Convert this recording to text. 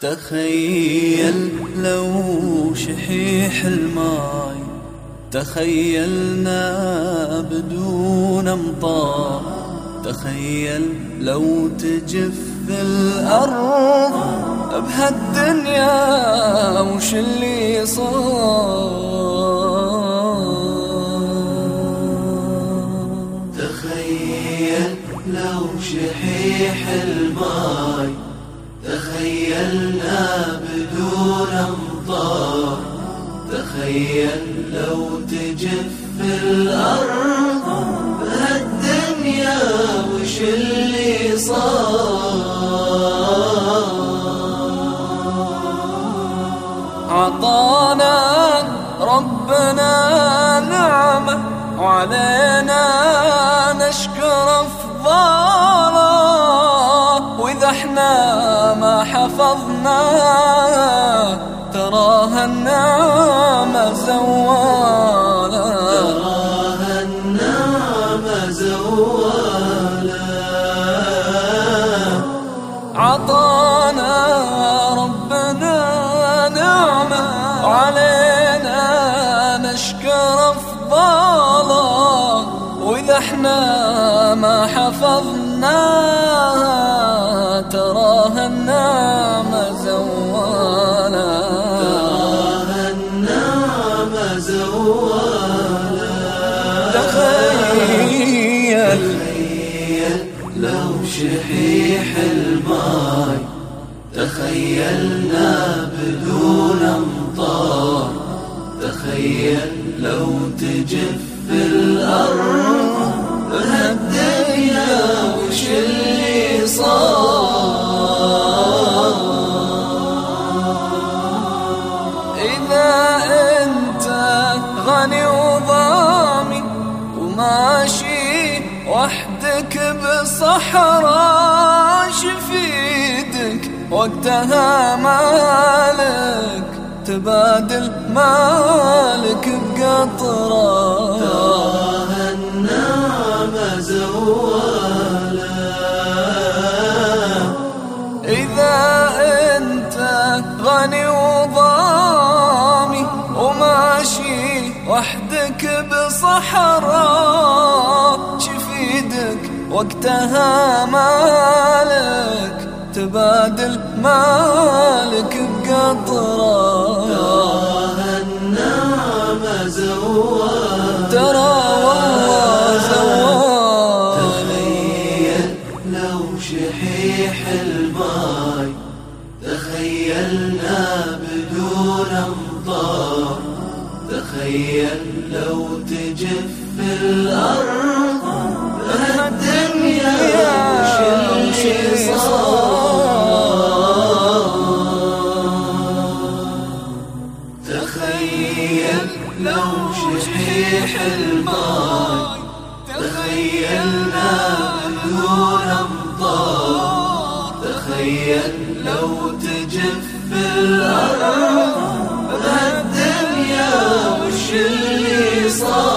تخيل لو شحيح الماي تخيلنا بدون امطار تخيل لو تجف الأرض بهالدنيا وش اللي صار تخيل لو شحيح الماي تخيلنا بدون امطار تخيل لو تجف الارض بهالدنيا وش اللي صار؟ عطانا ربنا نعمة وعلينا نشكر افضاله حفظنا تراها النعمة زوالة تراها النعمة زوالا. عطانا ربنا نعمة. وعلينا نشكر افضاله واذا احنا ما حفظناها تخيل لو شحيح الماي تخيلنا بدون امطار تخيل لو تجف الارض بهالدنيا وش اللي صار ماشي وحدك بصحراء شفيدك وقتها مالك تبادل مالك بقطرة. تراها النعمة زوالا وقتها مالك تبادل مالك بقطرة تراها النعمة زوالا ترى والله زوال. تخيل لو شحيح الماي تخيلنا بدون امطار تخيل لو تجف الارض لو شحيح الماء تخيلنا بدون امطار تخيل لو تجف الارض بهالدنيا وش اللي صار